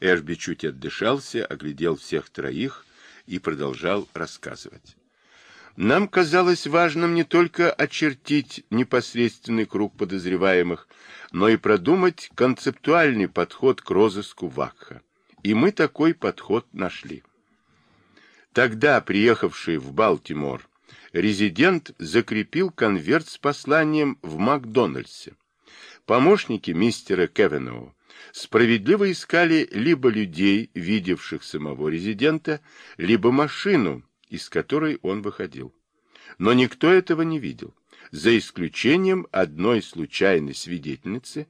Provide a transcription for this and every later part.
Эшби чуть отдышался, оглядел всех троих и продолжал рассказывать. Нам казалось важным не только очертить непосредственный круг подозреваемых, но и продумать концептуальный подход к розыску Вакха. И мы такой подход нашли. Тогда, приехавший в Балтимор, резидент закрепил конверт с посланием в Макдональдсе. Помощники мистера Кевиноу справедливо искали либо людей, видевших самого резидента, либо машину, из которой он выходил. Но никто этого не видел, за исключением одной случайной свидетельницы,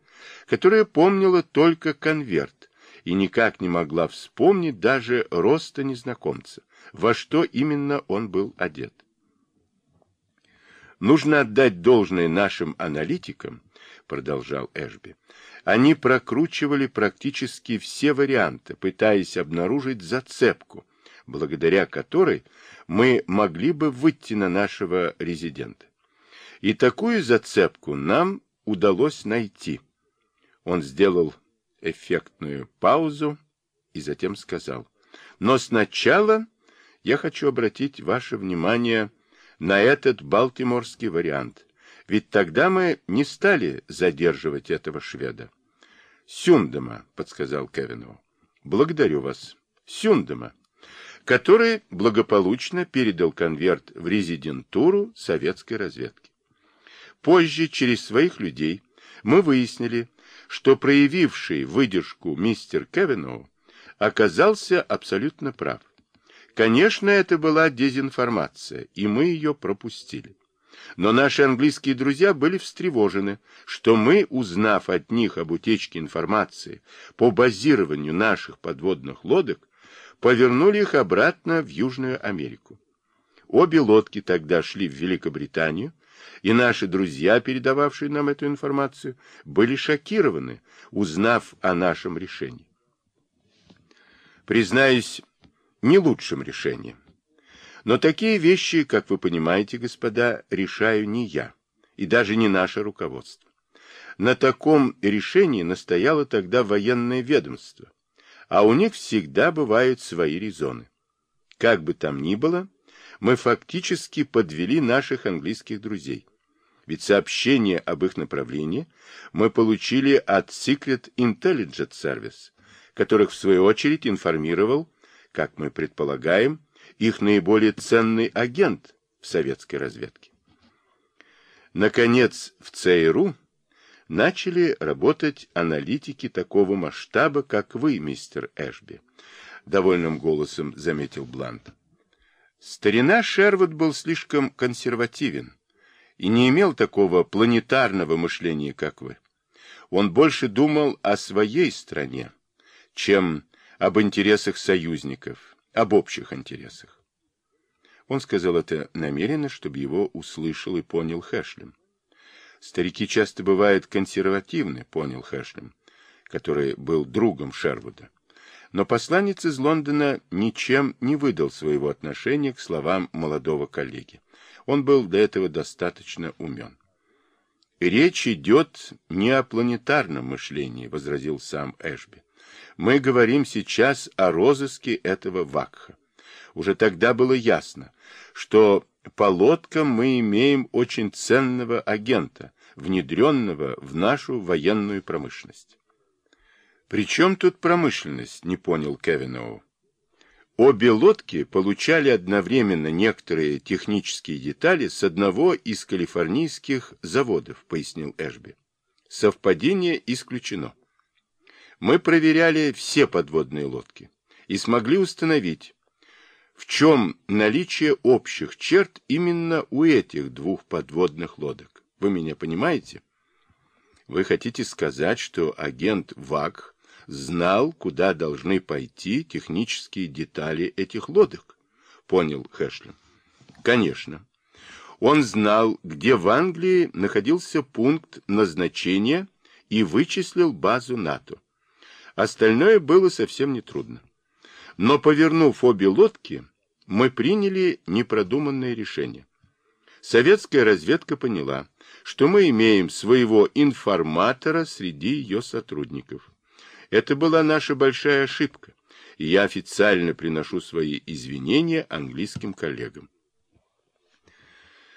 которая помнила только конверт и никак не могла вспомнить даже роста незнакомца, во что именно он был одет. Нужно отдать должное нашим аналитикам, продолжал Эшби. Они прокручивали практически все варианты, пытаясь обнаружить зацепку, благодаря которой мы могли бы выйти на нашего резидента. И такую зацепку нам удалось найти. Он сделал эффектную паузу и затем сказал, но сначала я хочу обратить ваше внимание на этот балтиморский вариант, ведь тогда мы не стали задерживать этого шведа. Сюндема, подсказал Кевину. Благодарю вас. Сюндема который благополучно передал конверт в резидентуру советской разведки. Позже, через своих людей, мы выяснили, что проявивший выдержку мистер Кевиноу оказался абсолютно прав. Конечно, это была дезинформация, и мы ее пропустили. Но наши английские друзья были встревожены, что мы, узнав от них об утечке информации по базированию наших подводных лодок, повернули их обратно в Южную Америку. Обе лодки тогда шли в Великобританию, и наши друзья, передававшие нам эту информацию, были шокированы, узнав о нашем решении. Признаюсь, не лучшим решением. Но такие вещи, как вы понимаете, господа, решаю не я, и даже не наше руководство. На таком решении настояло тогда военное ведомство, а у них всегда бывают свои резоны. Как бы там ни было, мы фактически подвели наших английских друзей. Ведь сообщение об их направлении мы получили от Secret Intelligence Service, которых в свою очередь информировал, как мы предполагаем, их наиболее ценный агент в советской разведке. Наконец, в ЦРУ начали работать аналитики такого масштаба, как вы, мистер Эшби. Довольным голосом заметил Блант. Старина Шервуд был слишком консервативен и не имел такого планетарного мышления, как вы. Он больше думал о своей стране, чем об интересах союзников, об общих интересах. Он сказал это намеренно, чтобы его услышал и понял Хэшлем. Старики часто бывают консервативны, понял Хэшлем, который был другом Шервуда. Но посланец из Лондона ничем не выдал своего отношения к словам молодого коллеги. Он был до этого достаточно умен. «Речь идет не о планетарном мышлении», — возразил сам Эшби. «Мы говорим сейчас о розыске этого Вакха. Уже тогда было ясно, что по лодкам мы имеем очень ценного агента, внедренного в нашу военную промышленность. «При чем тут промышленность?» — не понял Кевиноу. Обе лодки получали одновременно некоторые технические детали с одного из калифорнийских заводов, пояснил Эшби. Совпадение исключено. Мы проверяли все подводные лодки и смогли установить, в чем наличие общих черт именно у этих двух подводных лодок. Вы меня понимаете? Вы хотите сказать, что агент ВАК знал, куда должны пойти технические детали этих лодок? Понял Хэшлем. Конечно. Он знал, где в Англии находился пункт назначения и вычислил базу НАТО. Остальное было совсем нетрудно. Но, повернув обе лодки, мы приняли непродуманное решение. Советская разведка поняла, что мы имеем своего информатора среди ее сотрудников. Это была наша большая ошибка, и я официально приношу свои извинения английским коллегам.